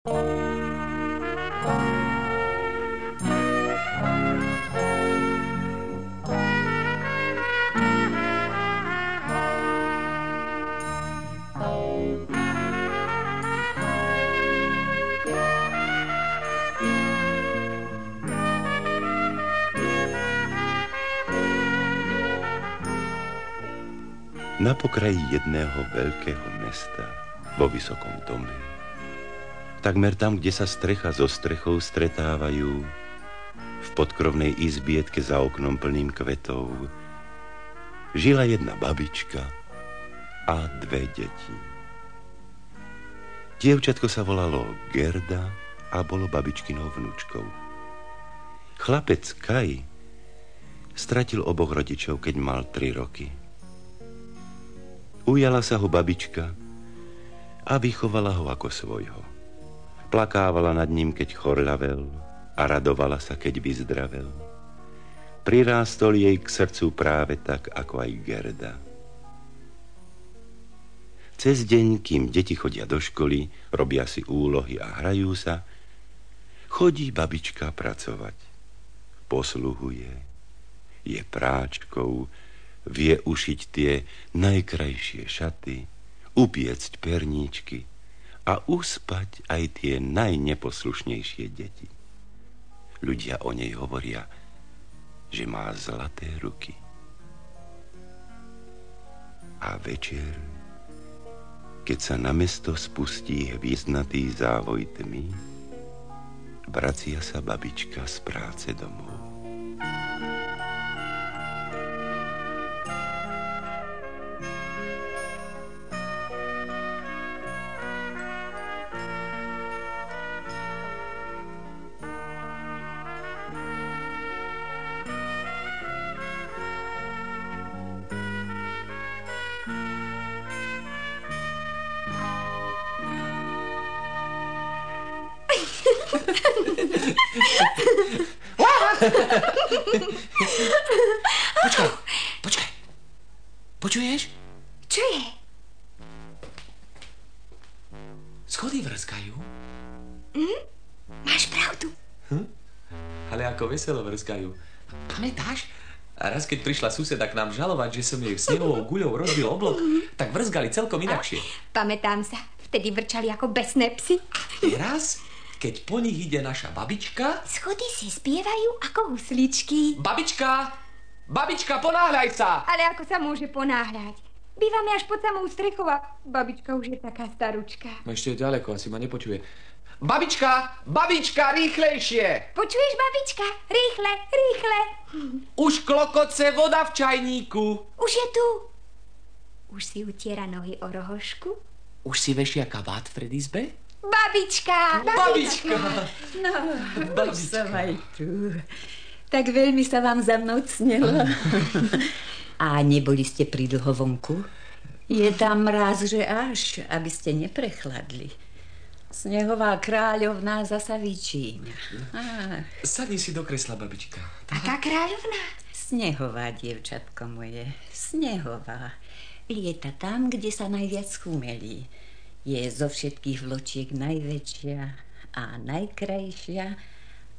Na pokraji jedného veľkého mesta, vo vysokom dome, takmer tam, kde sa strecha so strechou stretávajú, v podkrovnej izbietke za oknom plným kvetov, žila jedna babička a dve deti. Dievčatko sa volalo Gerda a bolo babičkinou vnúčkou. Chlapec Kaj stratil oboch rodičov, keď mal tri roky. Ujala sa ho babička a vychovala ho ako svojho. Plakávala nad ním, keď chorľavel a radovala sa, keď vyzdravel. Prirástol jej k srdcu práve tak, ako aj Gerda. Cez deň, kým deti chodia do školy, robia si úlohy a hrajú sa, chodí babička pracovať. Posluhuje, je práčkou, vie ušiť tie najkrajšie šaty, upiecť perníčky a uspať aj tie najneposlušnejšie deti. Ľudia o nej hovoria, že má zlaté ruky. A večer, keď sa na mesto spustí hviezdnatý závoj tmy, vracia sa babička z práce domov. Vrskajú. Pamätáš? A raz, keď prišla suseda k nám žalovať, že som jej snehovou guľou rozbil oblok, tak vrzgali celkom inakšie. Pamätám sa, vtedy vrčali ako besné psy. Teraz, keď po nich ide naša babička... Schody si spievajú ako husličky. Babička! Babička, ponáhľaj sa! Ale ako sa môže ponáhľať? Bývame až pod samou strechou a babička už je taká staručka. No ešte je ďaleko, asi ma nepočuje. Babička! Babička, rýchlejšie! Počuješ, babička? Rýchle, rýchle. Už klokoce voda v čajníku. Už je tu. Už si utiera nohy o rohošku? Už si vešia kabát v predizbe? Babička! Babička! No, už som aj tu. Tak veľmi sa vám za mnou cnelo. A neboli ste pri dlhovomku? Je tam mraz, že až, aby ste neprechladli. Snehová kráľovná zasa vyčíňa. Ach. Sadni si do kresla, babička. Aká kráľovná? Snehová, dievčatko moje, snehová. Lieta tam, kde sa najviac chumelí. Je zo všetkých vločiek najväčšia a najkrajšia,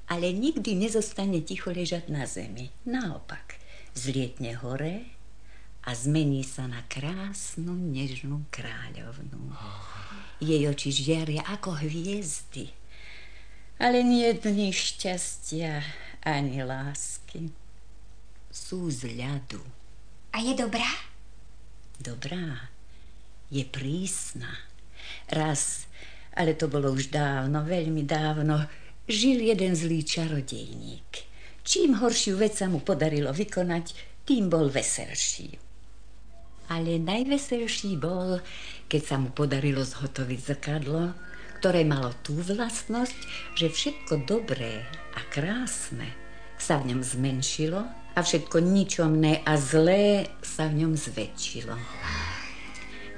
ale nikdy nezostane ticho ležať na zemi. Naopak, zlietne hore a zmení sa na krásnu, nežnú kráľovnú. Jej oči žiaria ako hviezdy. Ale nie dní šťastia ani lásky. Sú z ľadu. A je dobrá? Dobrá. Je prísna. Raz, ale to bolo už dávno, veľmi dávno, žil jeden zlý čarodejník. Čím horšiu vec sa mu podarilo vykonať, tým bol veselší. Ale najveselší bol, keď sa mu podarilo zhotoviť zrkadlo, ktoré malo tú vlastnosť, že všetko dobré a krásne sa v ňom zmenšilo a všetko ničomné a zlé sa v ňom zväčšilo.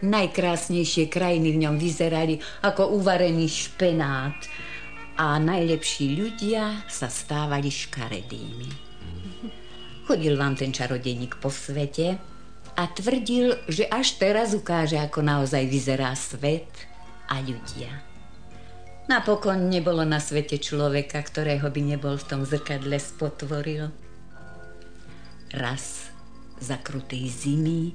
Najkrásnejšie krajiny v ňom vyzerali ako uvarený špenát a najlepší ľudia sa stávali škaredými. Chodil vám ten čarodejník po svete a tvrdil, že až teraz ukáže, ako naozaj vyzerá svet a ľudia. Napokon nebolo na svete človeka, ktorého by nebol v tom zrkadle spotvoril. Raz za krutej zimy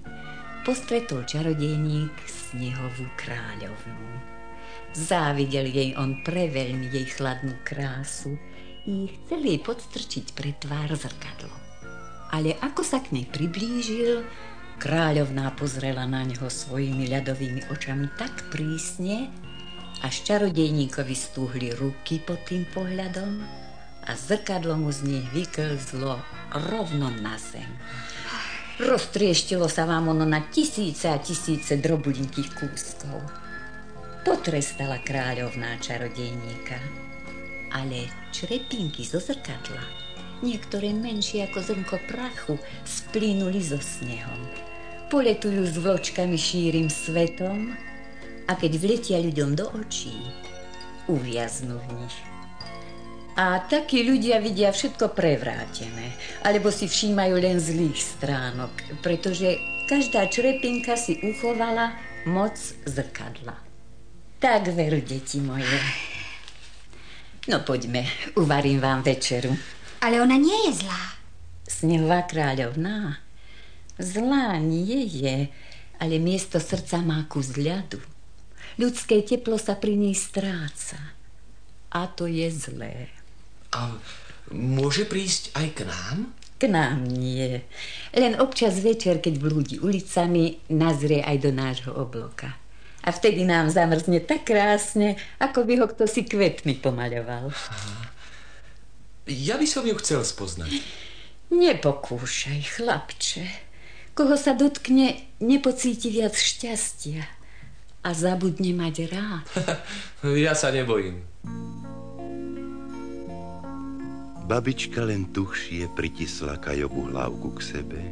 postretol čarodejník snehovú kráľovnú. Závidel jej on preveľmi jej chladnú krásu i chcel jej podstrčiť pre tvár zrkadlo. Ale ako sa k nej priblížil, kráľovná pozrela na neho svojimi ľadovými očami tak prísne, až čarodejníkovi stúhli ruky pod tým pohľadom a zrkadlo mu z nich vyklzlo rovno na zem. Roztrieštilo sa vám ono na tisíce a tisíce drobulinkých kúskov. Potrestala kráľovná čarodejníka, ale črepinky zo zrkadla, niektoré menšie ako zrnko prachu, splínuli so snehom. Poletujú s vločkami šírim svetom a keď vletia ľuďom do očí, uviaznú v nich. A takí ľudia vidia všetko prevrátené, alebo si všímajú len zlých stránok, pretože každá črepinka si uchovala moc zrkadla. Tak veru, deti moje. No poďme, uvarím vám večeru. Ale ona nie je zlá. Snehová kráľovná. Zlá nie je, ale miesto srdca má kus ľadu. Ľudské teplo sa pri nej stráca. A to je zlé. A môže prísť aj k nám? K nám nie. Len občas večer, keď blúdi ulicami, nazrie aj do nášho obloka. A vtedy nám zamrzne tak krásne, ako by ho kto si kvetmi pomaľoval. Ja by som ju chcel spoznať. Nepokúšaj, chlapče. Koho sa dotkne, nepocíti viac šťastia a zabudne mať rád. ja sa nebojím. Babička len tuchšie pritisla Kajovú hlavku k sebe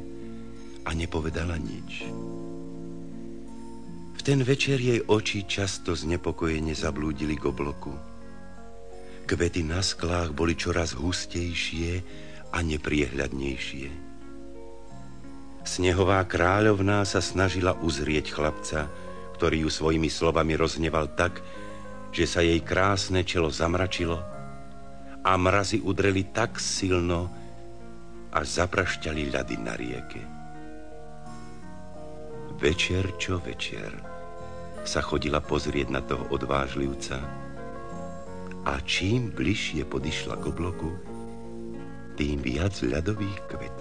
a nepovedala nič. V ten večer jej oči často znepokojene zablúdili k obloku. Kvety na sklách boli čoraz hustejšie a nepriehľadnejšie. Snehová kráľovná sa snažila uzrieť chlapca, ktorý ju svojimi slovami rozneval tak, že sa jej krásne čelo zamračilo a mrazy udreli tak silno, až zaprašťali ľady na rieke. Večer čo večer sa chodila pozrieť na toho odvážlivca a čím bližšie podišla k obloku, tým viac ľadových kvetov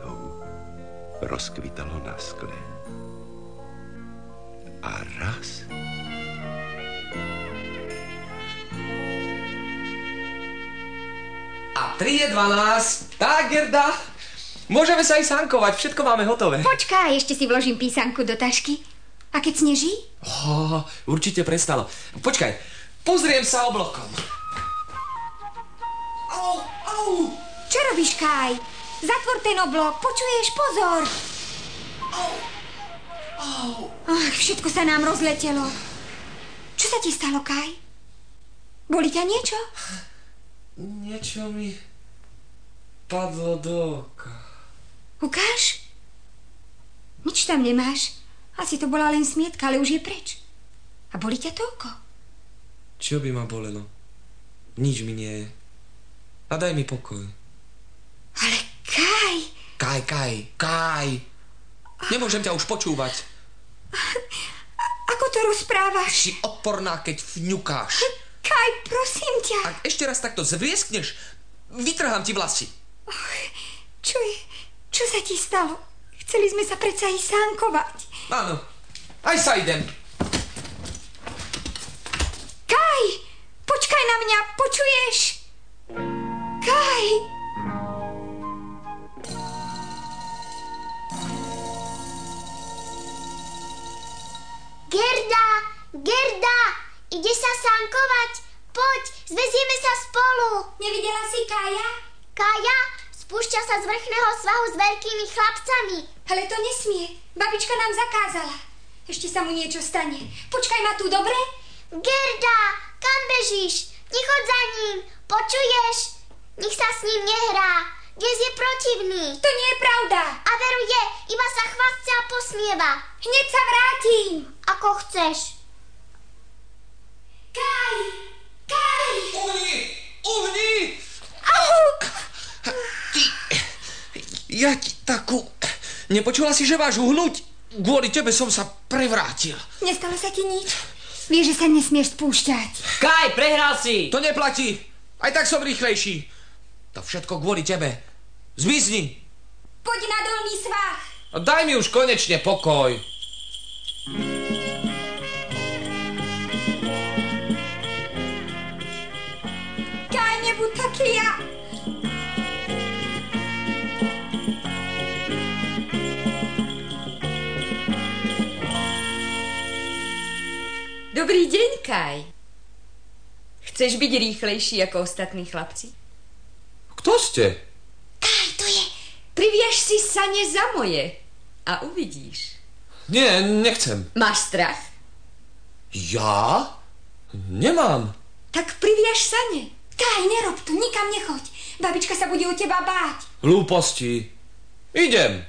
rozkvitalo na skle. A raz... A 3 je 12. Tak, Gerda. Môžeme sa aj sankovať, všetko máme hotové. Počkaj, ešte si vložím písanku do tašky. A keď sneží? Oh, určite prestalo. Počkaj, pozriem sa oblokom. Au, au. Čo robíš, Kaj? Zatvor ten oblok, počuješ, pozor. Ach, všetko sa nám rozletelo. Čo sa ti stalo, Kaj? Boli ťa niečo? Niečo mi padlo do oka. Ukáž? Nič tam nemáš. Asi to bola len smietka, ale už je preč. A boli ťa to oko? Čo by ma bolelo? Nič mi nie je. A daj mi pokoj. Ale Kaj... Kaj, Kaj, Kaj. Nemôžem ťa už počúvať. Ako to rozprávaš? Si odporná, keď vňukáš. Kaj, prosím ťa. Ak ešte raz takto zvieskneš, vytrhám ti vlasy. Och, čo je? Čo sa ti stalo? Chceli sme sa predsa ísť sánkovať. Áno, aj sa idem. Kaj, počkaj na mňa, počuješ? Kaj! Kaja? Kaja, spúšťa sa z vrchného svahu s veľkými chlapcami. Ale to nesmie. Babička nám zakázala. Ešte sa mu niečo stane. Počkaj ma tu, dobre? Gerda, kam bežíš? Nechoď za ním. Počuješ? Nech sa s ním nehrá. Dnes je protivný. To nie je pravda. A veru je, iba sa chvastce a posmieva. Hneď sa vrátim. Ako chceš. Kaj! Kaj! Au! Ty, ja ti takú... Nepočula si, že váš uhnúť? Kvôli tebe som sa prevrátil. Nestalo sa ti nič? Vieš, že sa nesmieš spúšťať. Kaj, prehral si! To neplatí. Aj tak som rýchlejší. To všetko kvôli tebe. Zmizni. Poď na dolný svah. Daj mi už konečne pokoj. Mm. Dobrý deň, Kaj. Chceš byť rýchlejší ako ostatní chlapci? Kto ste? Kaj, to je... Priviaž si sane za moje a uvidíš. Nie, nechcem. Máš strach? Ja? Nemám. Tak priviaž sane. Kaj, nerob to, nikam nechoď. Babička sa bude o teba báť. Hlúposti. Idem.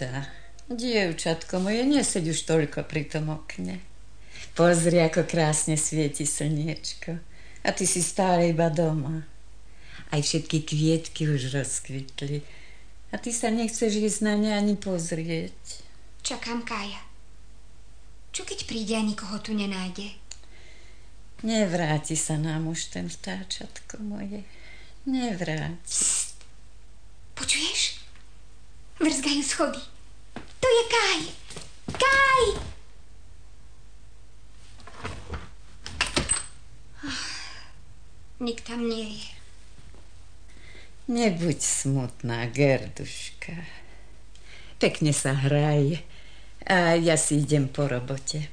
Gerda, dievčatko moje, neseď už toľko pri tom okne. Pozri, ako krásne svieti slniečko. A ty si stále iba doma. Aj všetky kvietky už rozkvitli. A ty sa nechceš ísť na ne ani pozrieť. Čakám Kaja. Čo keď príde a nikoho tu nenájde? Nevráti sa nám už ten vtáčatko moje. Nevráti. Počuješ? Vrzgajú schody. To je Kaj. Kaj! Nik tam nie je. Nebuď smutná, Gerduška. Pekne sa hraj. A ja si idem po robote.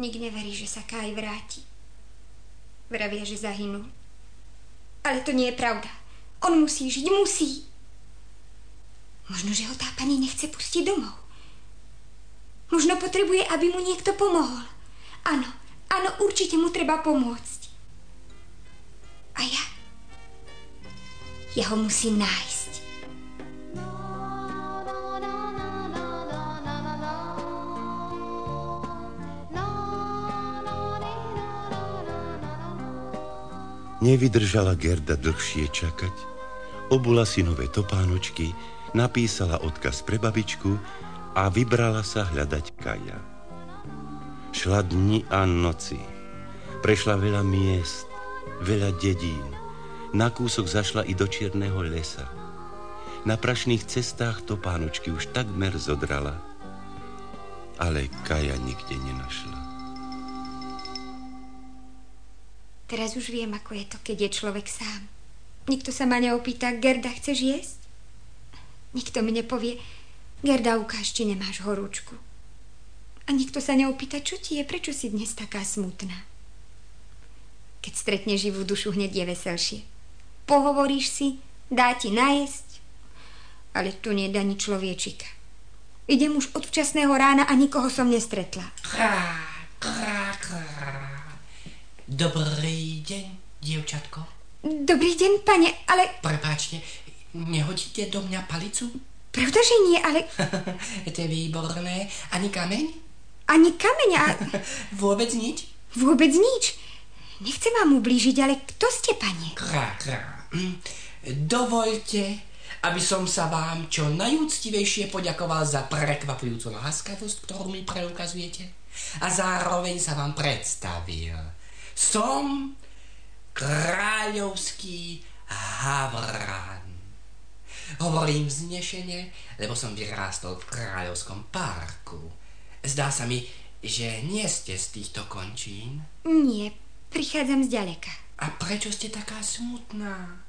Nik neverí, že sa Kaj vráti. Vravia, že zahynul. Ale to nie je pravda. On musí žiť, musí. Možno, že ho tá pani nechce pustiť domov. Možno potrebuje, aby mu niekto pomohol. Áno, áno, určite mu treba pomôcť. A ja? Ja ho musím nájsť. Nevydržala Gerda dlhšie čakať, obula si nové topánočky, napísala odkaz pre babičku a vybrala sa hľadať Kaja. Šla dni a noci, prešla veľa miest, veľa dedín, na kúsok zašla i do čierneho lesa. Na prašných cestách topánočky už takmer zodrala, ale Kaja nikde nenašla. Teraz už viem, ako je to, keď je človek sám. Nikto sa ma neopýta, Gerda, chceš jesť? Nikto mi nepovie, Gerda, ukáž, či nemáš horúčku. A nikto sa neopýta, čo ti je, prečo si dnes taká smutná. Keď stretne živú dušu, hneď je veselšie. Pohovoríš si, dá ti najesť, ale tu nie ani človečika. Idem už od včasného rána a nikoho som nestretla. Krá, krá, krá. Dobrý deň, dievčatko. Dobrý deň, pane, ale Prepáčte, nehodíte do mňa palicu? pravda, že nie, ale to je výborné. Ani kameň? ani kameň a Vôbec nič? vôbec nič. Nechcem vám ublížiť, ale kto ste, pane? Krá, krá. Hm. Dovoľte, aby som sa vám čo najúctivejšie poďakoval za prekvapujúcu láskavosť, ktorú mi preukazujete. A zároveň sa vám predstavil. Som kráľovský havran. Hovorím vznešene, lebo som vyrástol v kráľovskom parku. Zdá sa mi, že nie ste z týchto končín. Nie, prichádzam z ďaleka. A prečo ste taká smutná?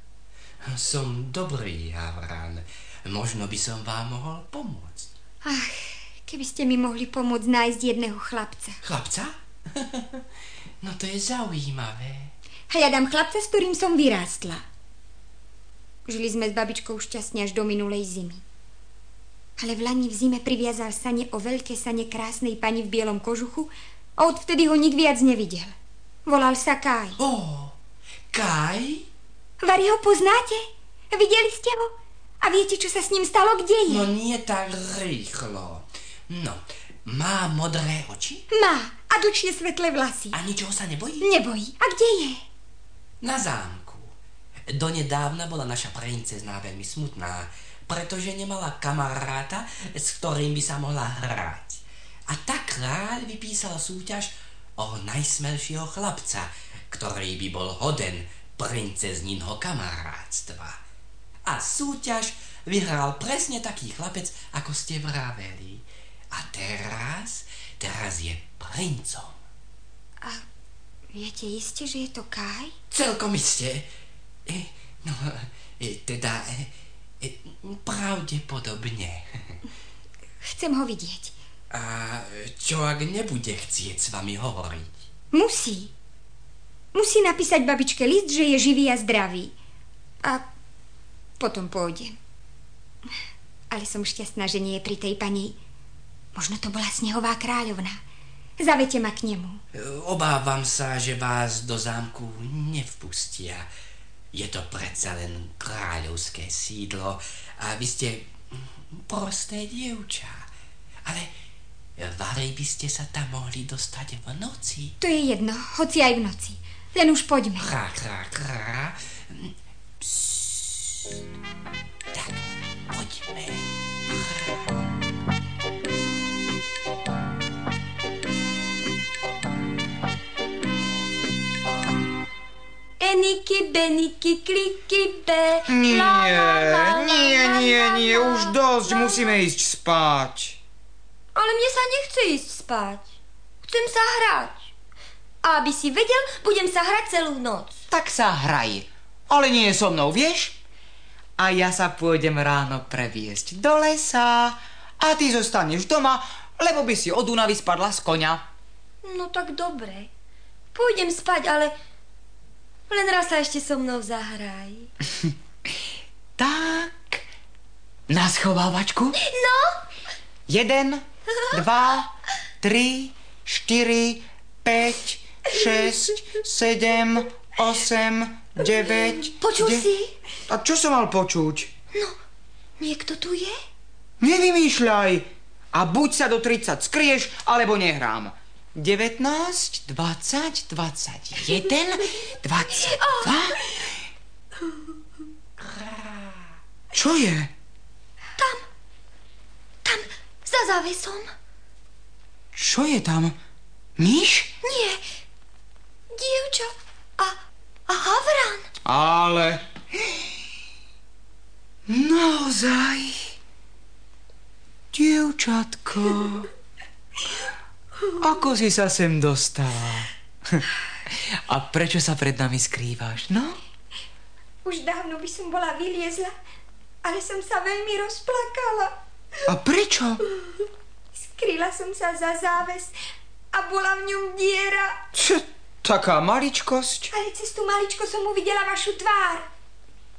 Som dobrý, Havran. Možno by som vám mohol pomôcť. Ach, keby ste mi mohli pomôcť nájsť jedného chlapca. Chlapca? no to je zaujímavé. Hľadám chlapca, s ktorým som vyrástla. Žili sme s babičkou šťastne až do minulej zimy. Ale v lani v zime priviazal sane o veľké sane krásnej pani v bielom kožuchu a odvtedy ho nik viac nevidel. Volal sa Kaj. Ó, oh, Kaj? Vary ho poznáte? Videli ste ho? A viete, čo sa s ním stalo? Kde je? No nie tak rýchlo. No, má modré oči? Má. A dučne svetlé vlasy. A ničoho sa nebojí? Nebojí. A kde je? Na zámku. Donedávna bola naša princezná veľmi smutná, pretože nemala kamaráta, s ktorým by sa mohla hrať. A tak kráľ vypísal súťaž o najsmelšieho chlapca, ktorý by bol hoden princezninho kamarátstva. A súťaž vyhral presne taký chlapec, ako ste vraveli. A teraz, teraz je princom. A viete iste, že je to Kaj? Celkom iste. E, no, e, teda, e, pravdepodobne. Chcem ho vidieť. A čo ak nebude chcieť s vami hovoriť? Musí. Musí napísať babičke list, že je živý a zdravý. A potom pôjde. Ale som šťastná, že nie je pri tej pani. Možno to bola snehová kráľovna. Zavete ma k nemu. Obávam sa, že vás do zámku nevpustia. Je to predsa len kráľovské sídlo a vy ste prosté dievča. Ale varej by ste sa tam mohli dostať v noci. To je jedno, hoci aj v noci. Len už poďme. Krá, krá, krá. Tak, poďme. Eniky, beniky, kliky, be. Nie, nie, nie, nie, už dosť, musíme ísť spať. Ale mne sa nechce ísť spať. Chcem sa hrať. A aby si vedel, budem sa hrať celú noc. Tak sa hraj, ale nie so mnou, vieš? A ja sa pôjdem ráno previesť do lesa a ty zostaneš doma, lebo by si od únavy spadla z konia. No tak dobre. Pôjdem spať, ale len raz sa ešte so mnou zahraj. Tak, na schovávačku. No, Jeden, dva, tri, štyri, päť, šesť, sedem, osem, deväť... Počul de- si? A čo som mal počuť? no, niekto tu je? Nevymýšľaj. A buď sa do 30 skrieš, alebo nehrám. 19, 20, 21, 22. Čo je? Tam, tam, za závesom. Čo je tam? Myš? Nie, dievča a, a havran. Ale... Naozaj... Dievčatko... Ako si sa sem dostala? A prečo sa pred nami skrývaš, no? Už dávno by som bola vyliezla, ale som sa veľmi rozplakala. A prečo? Skryla som sa za záves a bola v ňom diera. Čo, taká maličkosť? Ale cez tú maličko som uvidela vašu tvár.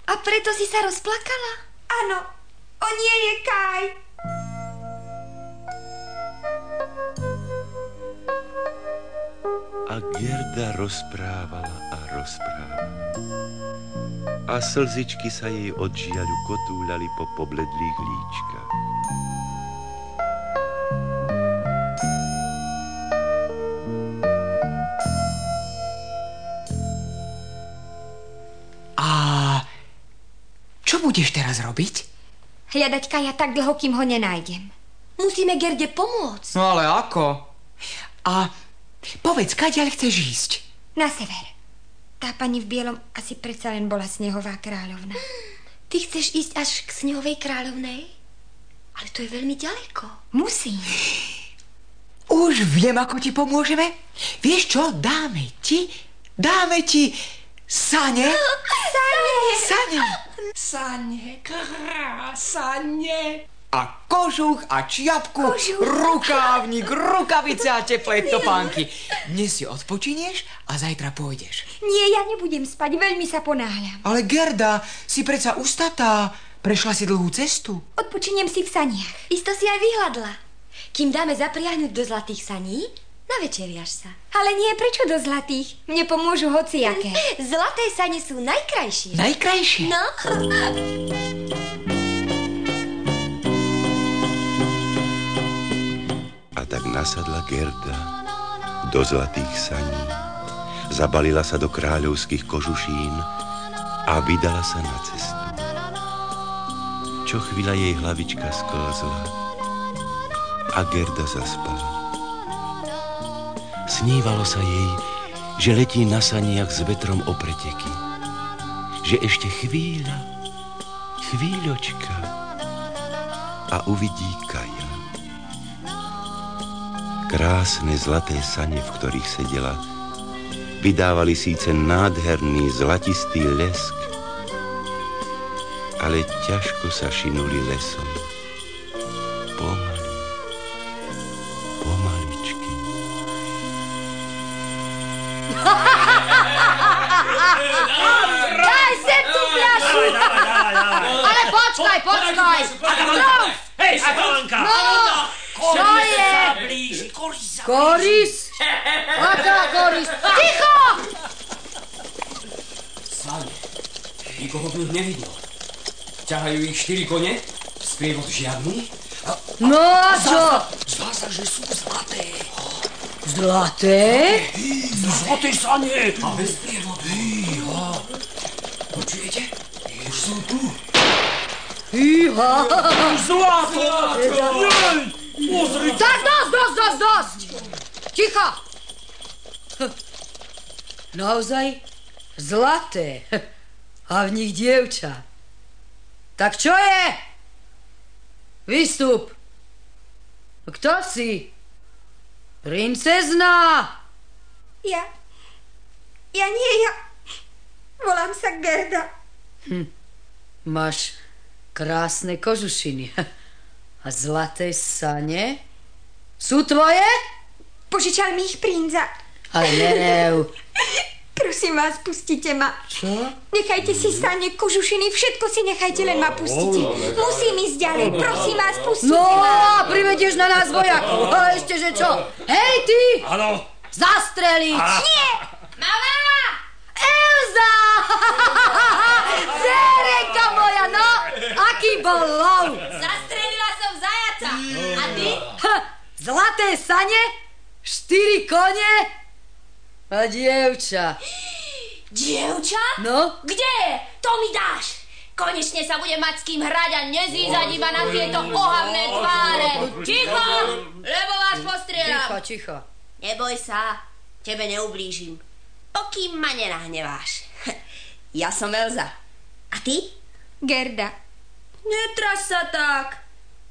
A preto si sa rozplakala? Áno, on nie je Kaj. A Gerda rozprávala a rozprávala. A slzičky sa jej od žiaľu kotúľali po pobledlých líčkach. A čo budeš teraz robiť? Hľadať Kaja tak dlho, kým ho nenájdem. Musíme Gerde pomôcť. No ale ako? A povedz, kadiaľ chceš ísť? Na sever. Tá pani v bielom asi predsa len bola snehová kráľovna. Ty chceš ísť až k snehovej kráľovnej? Ale to je veľmi ďaleko. Musím. Už viem, ako ti pomôžeme. Vieš čo, dáme ti, dáme ti Sane? Sane! Sane! Sane, krásane. A kožuch a čiapku, Kožuch. rukávnik, rukavice a teplé topánky. Dnes si odpočinieš a zajtra pôjdeš. Nie, ja nebudem spať, veľmi sa ponáhľam. Ale Gerda, si predsa ustatá. Prešla si dlhú cestu. Odpočiniem si v saniach. Isto si aj vyhľadla. Kým dáme zapriahnuť do zlatých saní, navečeriaš sa. Ale nie, prečo do zlatých? Mne pomôžu hociaké. Zlaté sane sú najkrajšie. Najkrajšie. No, A tak nasadla Gerda do zlatých saní, zabalila sa do kráľovských kožušín a vydala sa na cestu. Čo chvíľa jej hlavička sklzla a Gerda zaspala. Snívalo sa jej, že letí na saniach s vetrom o preteky. Že ešte chvíľa, chvíľočka a uvidí Kaja. Krásne zlaté sane, v ktorých sedela, vydávali síce nádherný zlatistý lesk, ale ťažko sa šinuli lesom. Pomaly, pomaličky. daj sem tú fľašu! Ale počkaj, počkaj! No, Hej, Satalanka! čo je? Blíži, koris Koris? Aká koris? Ticho! Sane, nikoho v nich nevidel. Ťahajú ich štyri kone, sprievod žiadny. No a čo? Zdá sa, že sú zlaté. Zlaté? Zlaté sane! A bez prievodu. Počujete? Už sú tu. Iha! Zlato! Jej! Pozri! Tak dosť, dosť, dosť, dosť! Ticho! Naozaj zlaté. A v nich dievča. Tak čo je? Vystup. Kto si? Princezná. Ja... Ja nie, ja... Volám sa Gerda. Máš krásne kožušiny. A zlaté sane? Sú tvoje? Požičal mi ich princa. Ale nerev. Prosím vás, pustite ma. Čo? Nechajte si sane, kožušiny, všetko si nechajte, len ma pustite. Musím ísť ďalej, prosím vás, pustite No ma. a privedieš na nás vojakov. A ešte, že čo? Hej ty! Áno, Zastreliť! Nie! Mama! Elza! Cerenka moja, no! Aký bol lov? Zastrelila som zajaca. A ty? Ha, Zlaté sane? Štyri kone? A dievča. Dievča? No? Kde je? To mi dáš. Konečne sa budem mať s kým hrať a nezízať iba na tieto ohavné tváre. Ticho, lebo vás postrieľam. Ticho, ticho. Neboj sa, tebe neublížim. Pokým ma nenahneváš. Ja som Elza. A ty? Gerda. Netras sa tak.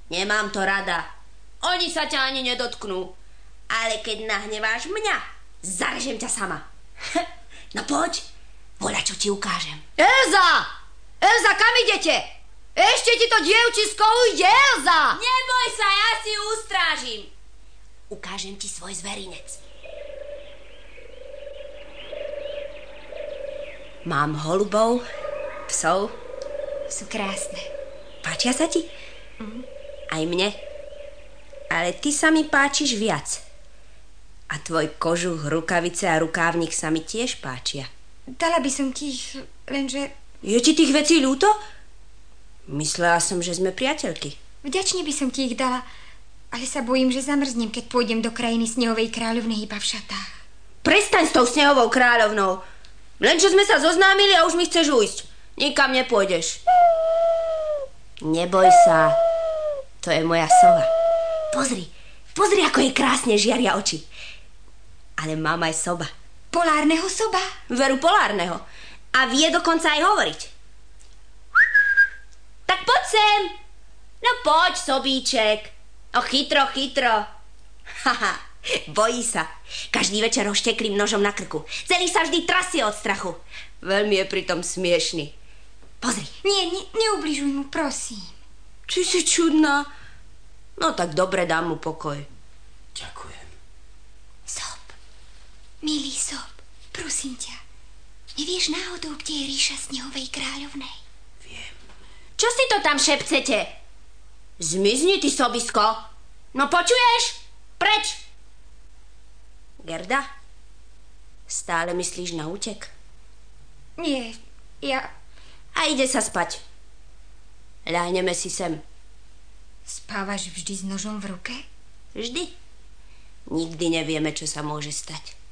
Nemám to rada. Oni sa ťa ani nedotknú. Ale keď nahneváš mňa, zarežem ťa sama. No poď, voľa čo ti ukážem. Elza! Elza, kam idete? Ešte ti to dievčisko ujde, Elza! Neboj sa, ja si ustrážim. Ukážem ti svoj zverinec. Mám holubov, psov. Sú krásne. Páčia sa ti? Aj mne. Ale ty sa mi páčiš viac. A tvoj kožuch, rukavice a rukávnik sa mi tiež páčia. Dala by som ti ich, lenže Je ti tých vecí ľúto? Myslela som, že sme priateľky. vďačne by som ti ich dala, ale sa bojím, že zamrznem, keď pôjdem do krajiny snehovej kráľovnej iba v šatách. Prestaň s tou snehovou kráľovnou. Len čo sme sa zoznámili a už mi chceš ujsť. Nikam nepôjdeš. Neboj sa. To je moja sova. Pozri, pozri, ako jej krásne žiaria oči. Ale mám aj soba. Polárneho soba? Veru polárneho. A vie dokonca aj hovoriť. Tak poď sem. No poď, sobíček. O chytro, chytro. Haha, Bojí sa. Každý večer ho šteklým nožom na krku. Celý sa vždy trasie od strachu. Veľmi je pritom smiešný. Pozri. Nie, ne, neubližuj mu, prosím. Či si čudná? No tak dobre, dám mu pokoj. Ďakujem. Milý Sob, prosím ťa. Nevieš náhodou, kde je ríša Snehovej kráľovnej? Čo si to tam šepcete? Zmizni, ty sobisko. No počuješ? Preč! Gerda, stále myslíš na útek? Nie, ja... A ide sa spať. Ľahneme si sem. Spávaš vždy s nožom v ruke? Vždy. Nikdy nevieme, čo sa môže stať.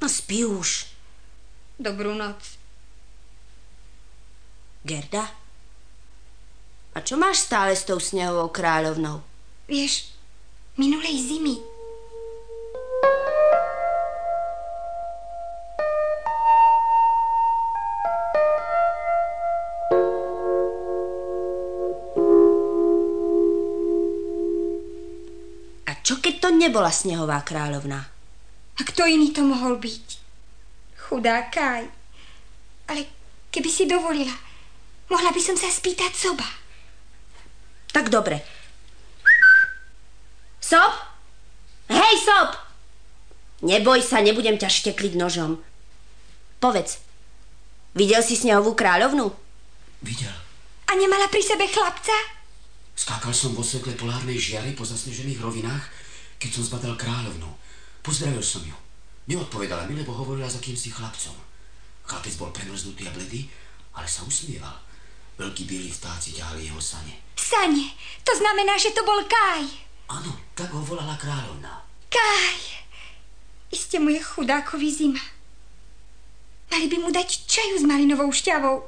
No spí už. Dobrú noc. Gerda? A čo máš stále s tou snehovou kráľovnou? Vieš, minulej zimy. A čo keď to nebola snehová kráľovná? A kto iný to mohol byť? Chudá Kaj. Ale keby si dovolila, mohla by som sa spýtať soba. Tak dobre. Sob? Hej, Sob! Neboj sa, nebudem ťa štekliť nožom. Povedz, videl si snehovú kráľovnu? Videl. A nemala pri sebe chlapca? Skákal som vo svetle polárnej žiary po zasnežených rovinách, keď som zbadal kráľovnu. Pozdravil som ju. Neodpovedala mi, lebo hovorila s akýmsi chlapcom. Chlapec bol premrznutý a bledý, ale sa usmieval. Veľkí bielí vtáci ťahali jeho sane. Sane, to znamená, že to bol Kaj. Áno, tak ho volala kráľovna. Kaj, iste mu je chudákovi zima. Mali by mu dať čaju s malinovou šťavou.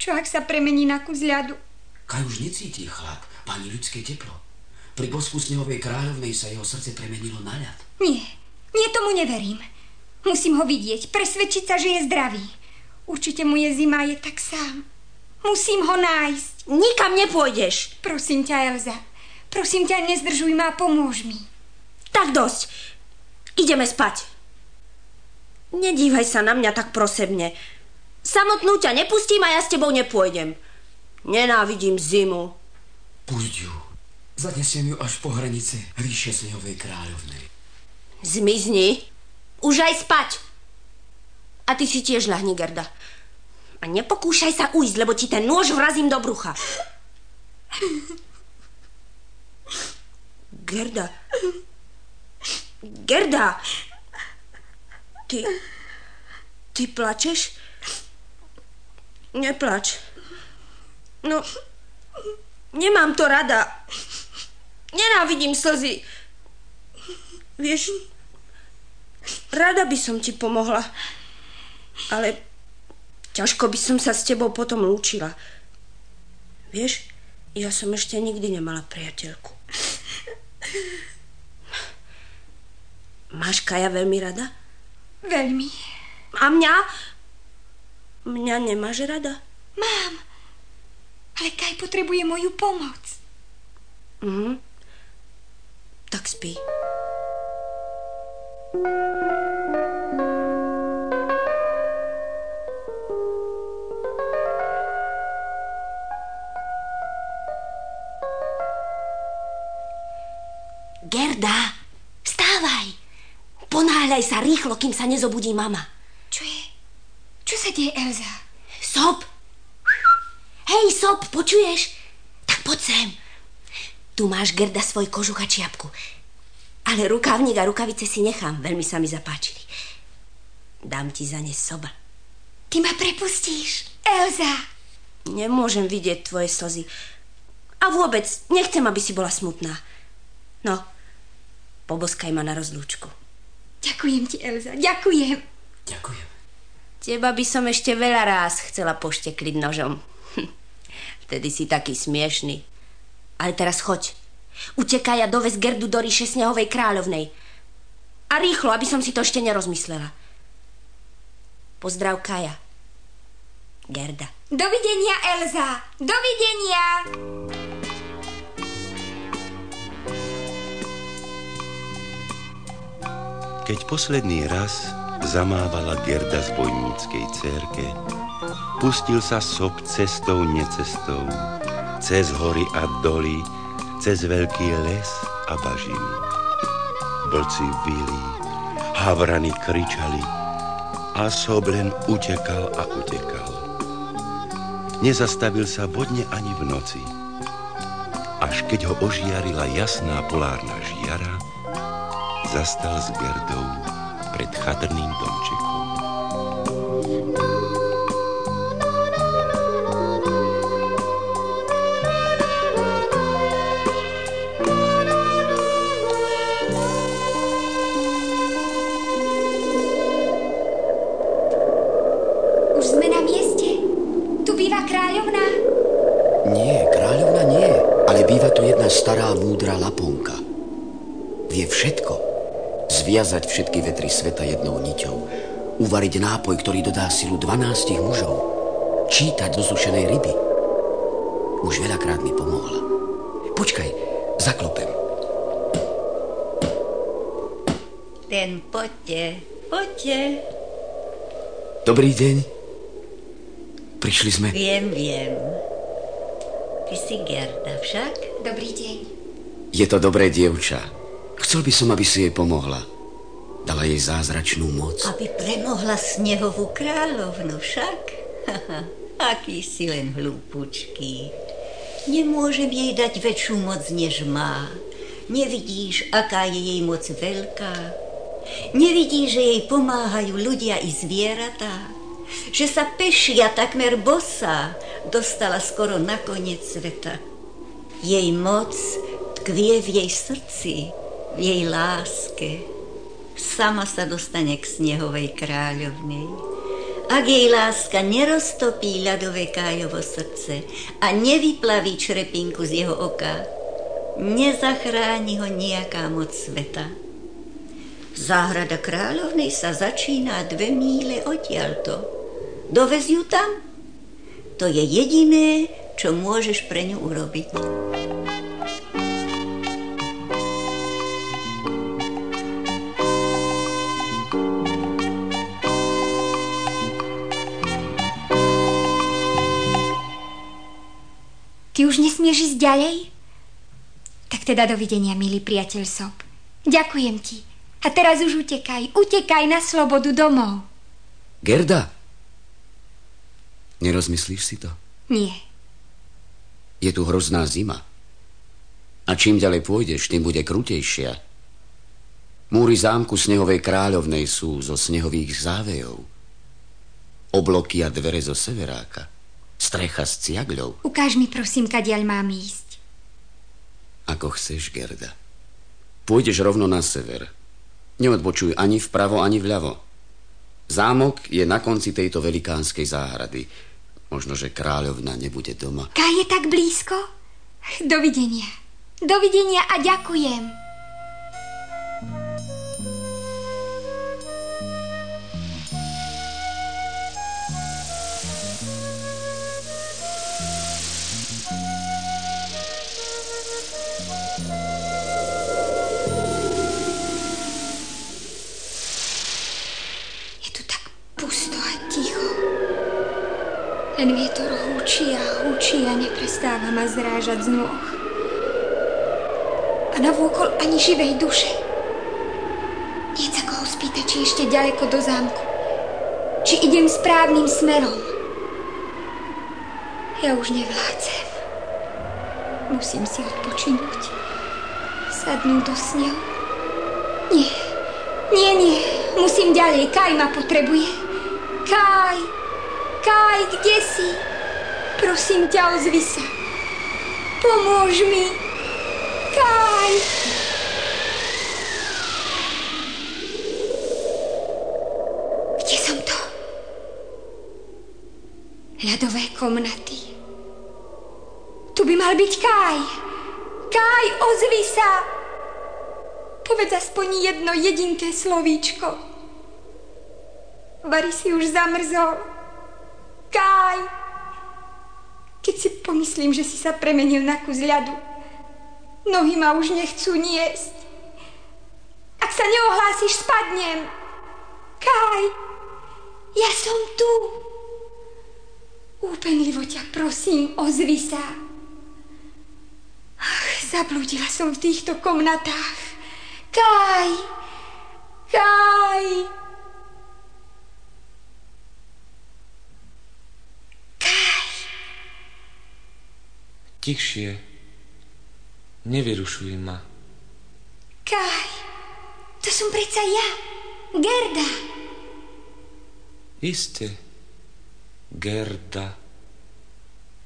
Čo ak sa premení na kus ľadu? Kaj už necíti chlad, pani ľudské teplo. Pri bosku snehovej kráľovnej sa jeho srdce premenilo na ľad. Nie, nie tomu neverím. Musím ho vidieť, presvedčiť sa, že je zdravý. Určite mu je zima, je tak sám. Musím ho nájsť. Nikam nepôjdeš. Prosím ťa, Elza. Prosím ťa, nezdržuj ma a pomôž mi. Tak dosť. Ideme spať. Nedívaj sa na mňa tak prosebne. Samotnú ťa nepustím a ja s tebou nepôjdem. Nenávidím zimu. Pusť ju. Zanesiem ju až po hranice ríše snehovej kráľovnej. Zmizni. Už aj spať. A ty si tiež ľahni, Gerda. A nepokúšaj sa ujsť, lebo ti ten nôž vrazím do brucha. Gerda. Gerda. Ty... Ty plačeš? Neplač. No... Nemám to rada. Nenávidím slzy. Vieš, rada by som ti pomohla. Ale ťažko by som sa s tebou potom lúčila. Vieš, ja som ešte nikdy nemala priateľku. Máš Kaja veľmi rada? Veľmi. A mňa? Mňa nemáš rada? Mám. Ale Kaj potrebuje moju pomoc. Mhm. Tak spí. Gerda, vstávaj. Ponáhľaj sa rýchlo, kým sa nezobudí mama. Čo je? Čo sa deje, Elza? Sob! Hej, Sob, počuješ? Tak poď sem. Tu máš, Gerda, svoj kožuch a čiapku. Ale rukávnik a rukavice si nechám, veľmi sa mi zapáčili. Dám ti za ne soba. Ty ma prepustíš, Elza. Nemôžem vidieť tvoje slzy. A vôbec, nechcem, aby si bola smutná. No, poboskaj ma na rozlúčku. Ďakujem ti, Elza, ďakujem. Ďakujem. Teba by som ešte veľa ráz chcela poštekliť nožom. Vtedy si taký smiešný. Ale teraz choď. Utekaj a dovez Gerdu do ríše Snehovej kráľovnej. A rýchlo, aby som si to ešte nerozmyslela. Pozdrav Kaja. Gerda. Dovidenia, Elza. Dovidenia. Keď posledný raz zamávala Gerda z vojníckej cerke, pustil sa sob cestou necestou cez hory a doly, cez veľký les a bažiny. Vlci vyli, havrany kričali a sob len utekal a utekal. Nezastavil sa vodne ani v noci. Až keď ho ožiarila jasná polárna žiara, zastal s Gerdou pred chatrným domčekom. Stará múdra Laponka. Vie všetko. Zviazať všetky vetry sveta jednou niťou. Uvariť nápoj, ktorý dodá silu 12 mužov. Čítať zo sušenej ryby. Už veľakrát mi pomohla. Počkaj, zaklopem. Ten poďte, poďte. Dobrý deň. Prišli sme... Viem, viem. Ty si Gerda však? Dobrý deň. Je to dobré dievča. Chcel by som, aby si jej pomohla. Dala jej zázračnú moc. Aby premohla snehovú kráľovnu však? Aký si len hlúpučký. Nemôžem jej dať väčšiu moc, než má. Nevidíš, aká je jej moc veľká? Nevidíš, že jej pomáhajú ľudia i zvieratá? Že sa pešia takmer bosa dostala skoro na koniec sveta. Jej moc tkvie v jej srdci, v jej láske. Sama sa dostane k snehovej kráľovnej. Ak jej láska neroztopí ľadové kájovo srdce a nevyplaví črepinku z jeho oka, nezachráni ho nejaká moc sveta. Záhrada kráľovnej sa začína dve míle odtiaľto. Dovez ju tam? To je jediné, čo môžeš pre ňu urobiť. Ty už nesmieš ísť ďalej? Tak teda dovidenia, milý priateľ Sob. Ďakujem ti. A teraz už utekaj, utekaj na slobodu domov. Gerda, nerozmyslíš si to? Nie. Je tu hrozná zima. A čím ďalej pôjdeš, tým bude krutejšia. Múry zámku Snehovej kráľovnej sú zo snehových závejov. Obloky a dvere zo severáka. Strecha s ciagľou. Ukáž mi prosím, kadiaľ mám ísť. Ako chceš, Gerda. Pôjdeš rovno na sever. Neodbočuj ani vpravo, ani vľavo. Zámok je na konci tejto velikánskej záhrady. Možno, že kráľovna nebude doma. Kaj je tak blízko? Dovidenia. Dovidenia a ďakujem. Neprestáva ma zrážať z nôh. A navôkol ani živej duše. Nie sa koho spýtať, či ešte ďaleko do zámku. Či idem správnym smerom. Ja už nevládzem. Musím si odpočinúť. Sadnúť do snehu. Nie, nie, nie. Musím ďalej. Kaj ma potrebuje. Kaj! Kaj, kde si? Prosím ťa, ozvi sa. Pomôž mi. Kaj. Kde som to? Ľadové komnaty. Tu by mal byť Kaj. Kaj, ozvi sa. Povedz aspoň jedno jedinké slovíčko. Bari si už zamrzol. Kaj! Keď si pomyslím, že si sa premenil na kus ľadu, nohy ma už nechcú niesť. Ak sa neohlásiš, spadnem. Kaj, ja som tu. Úpenlivo ťa prosím, ozvi sa. Ach, zablúdila som v týchto komnatách. Kaj, Kaj. Kaj. Tichšie. Nevyrušuj ma. Kaj, to som predsa ja, Gerda. Isté, Gerda.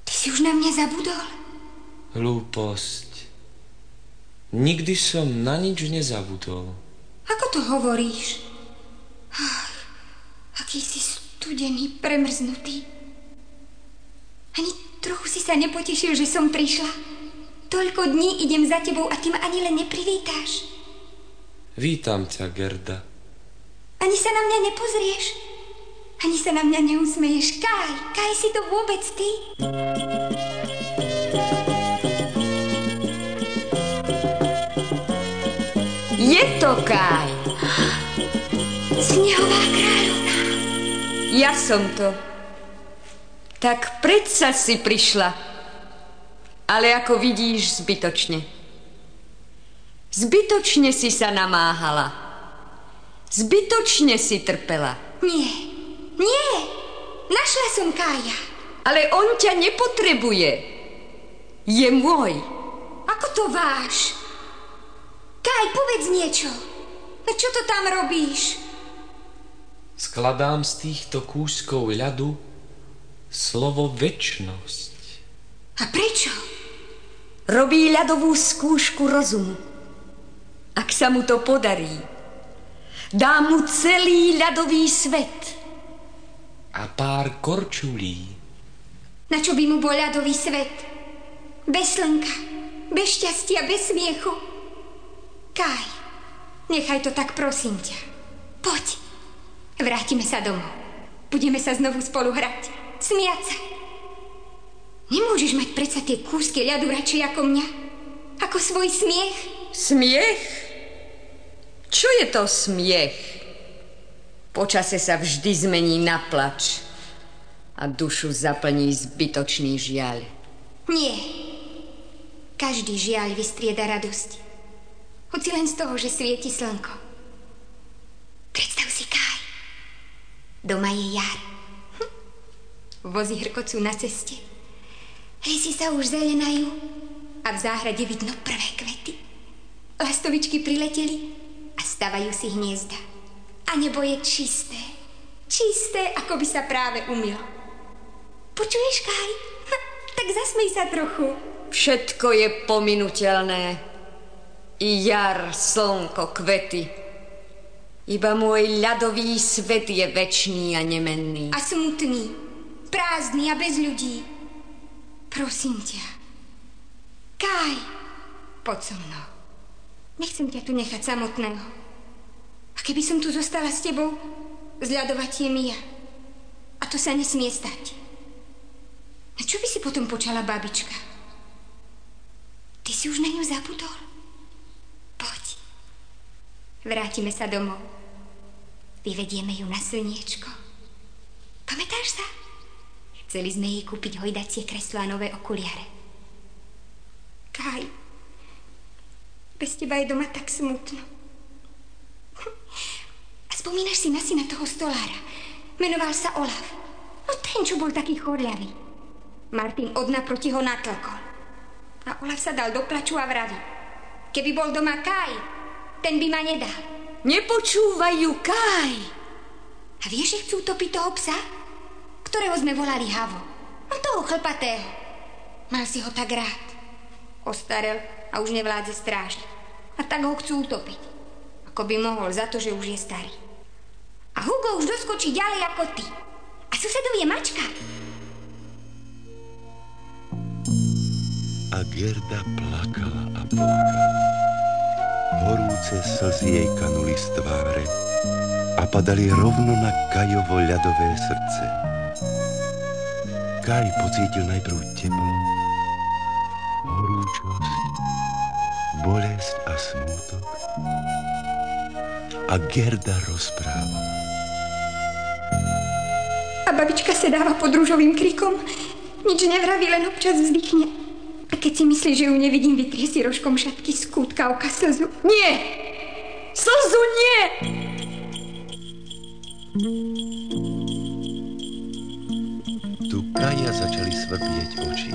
Ty si už na mňa zabudol? Hlúposť. Nikdy som na nič nezabudol. Ako to hovoríš? Ach, aký si studený, premrznutý. Ani trochu si sa nepotešil, že som prišla. Toľko dní idem za tebou a ty ma ani len neprivítáš. Vítam ťa, Gerda. Ani sa na mňa nepozrieš. Ani sa na mňa neusmeješ. Kaj, Kaj si to vôbec ty? Je to Kaj. Snehová kráľovna. Ja som to. Tak predsa si prišla. Ale ako vidíš, zbytočne. Zbytočne si sa namáhala. Zbytočne si trpela. Nie, nie. Našla som Kája. Ale on ťa nepotrebuje. Je môj. Ako to váš? Kaj, povedz niečo. No čo to tam robíš? Skladám z týchto kúskov ľadu slovo väčnosť. A prečo? Robí ľadovú skúšku rozumu. Ak sa mu to podarí, dá mu celý ľadový svet. A pár korčulí. Na čo by mu bol ľadový svet? Bez slnka, bez šťastia, bez smiechu. Kaj, nechaj to tak, prosím ťa. Poď, vrátime sa domov. Budeme sa znovu spolu hrať, smiať sa. Nemôžeš mať predsa tie kúsky ľadu radšej ako mňa? Ako svoj smiech? Smiech? Čo je to smiech? Počase sa vždy zmení na plač a dušu zaplní zbytočný žiaľ. Nie. Každý žiaľ vystrieda radosť. Hoci len z toho, že svieti slnko. Predstav si, Kaj. Doma je jar. Vozy hrkocú na ceste. Lisy sa už zelenajú a v záhrade vidno prvé kvety. Lastovičky prileteli a stavajú si hniezda. A nebo je čisté. Čisté, ako by sa práve umilo. Počuješ, Kaj? Ha, tak zasmej sa trochu. Všetko je pominutelné. I jar, slnko, kvety. Iba môj ľadový svet je väčší a nemenný. A smutný, prázdny a bez ľudí. Prosím ťa. Kaj, poď so mnou. Nechcem ťa tu nechať samotného. A keby som tu zostala s tebou, zľadovať je Mia. A to sa nesmie stať. A čo by si potom počala babička? Ty si už na ňu zabudol? Poď. Vrátime sa domov. Vyvedieme ju na slniečko. Pamätáš sa? Chceli sme jej kúpiť hojdacie kreslo a nové okuliare. Kaj, bez teba je doma tak smutno. A spomínaš si na syna toho stolára. Menoval sa Olaf. No ten, čo bol taký chorľavý. Martin od naproti ho natlkol. A Olaf sa dal do plaču a vraví. Keby bol doma Kaj, ten by ma nedal. Nepočúvajú Kaj. A vieš, že chcú topiť toho psa? Ktorého sme volali Havo. No toho chlpatého. Mal si ho tak rád. Ostarel a už nevládze strážiť. A tak ho chcú utopiť. Ako by mohol za to, že už je starý. A Hugo už doskočí ďalej ako ty. A susedov je mačka. A Gerda plakala a plakala. Horúce slzy jej kanuli z tváre a padali rovno na Kajovo ľadové srdce. Kaj pocítil najprv teplo, horúčosť, bolesť a smútok. a Gerda rozprávala. A babička sa dáva pod rúžovým krikom. Nič nevraví, len občas vzdychne. A keď si myslí, že ju nevidím, vytrie si rožkom šatky z kútka oka slzu. Nie! Slzu nie! Kaja začali svrbieť oči.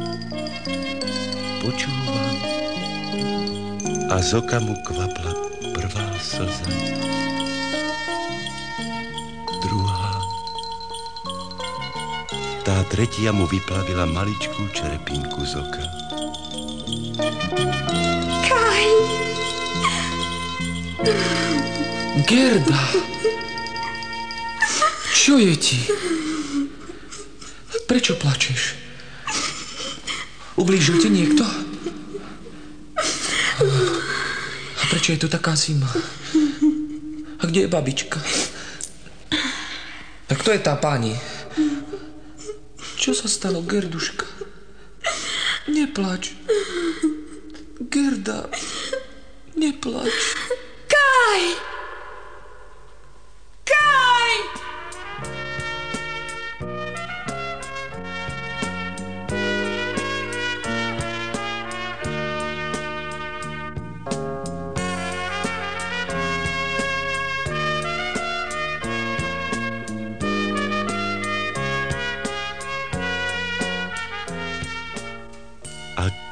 Počúvam a z oka mu kvapla prvá slza. Druhá. Tá tretia mu vyplavila maličkú čerepinku z oka. Kaj! Gerda! Čo je ti? Prečo plačeš? Ublížil ti niekto? A prečo je tu taká zima? A kde je babička? A kto je tá pani? Čo sa stalo, Gerduška? Neplač. Gerda, neplač. Kaj!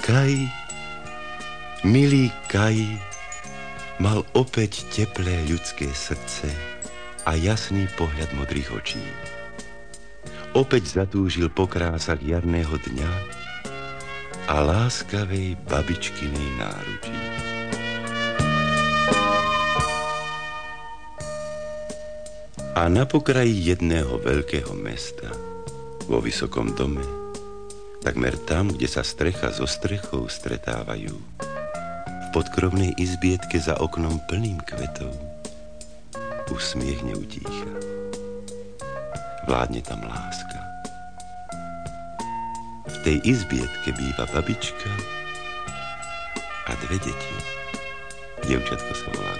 Kaj, milý Kaj, mal opäť teplé ľudské srdce a jasný pohľad modrých očí. Opäť zatúžil po krásach jarného dňa a láskavej babičkinej náručí. A na pokraji jedného veľkého mesta, vo vysokom dome, takmer tam, kde sa strecha so strechou stretávajú, v podkrovnej izbietke za oknom plným kvetov, už smiech neutícha. Vládne tam láska. V tej izbietke býva babička a dve deti. Dievčatko sa volá